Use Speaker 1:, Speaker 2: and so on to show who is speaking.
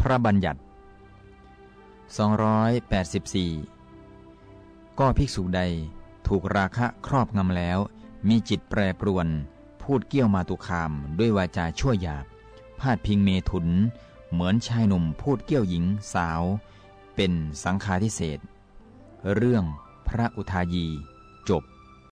Speaker 1: พระบัญญัติ 284 ก็ภิกษุใดถูกราคะครอบงำแล้ว มีจิตแปรปรวน พูดเกี้ยวมาตุคามด้วยวาจาชั่วหยาบ พาดพิงเมถุน เหมือนชายหนุ่มพูดเกี้ยวหญิงสาว เป็นสังฆาทิเศษเรื่องพระอุทายีจบ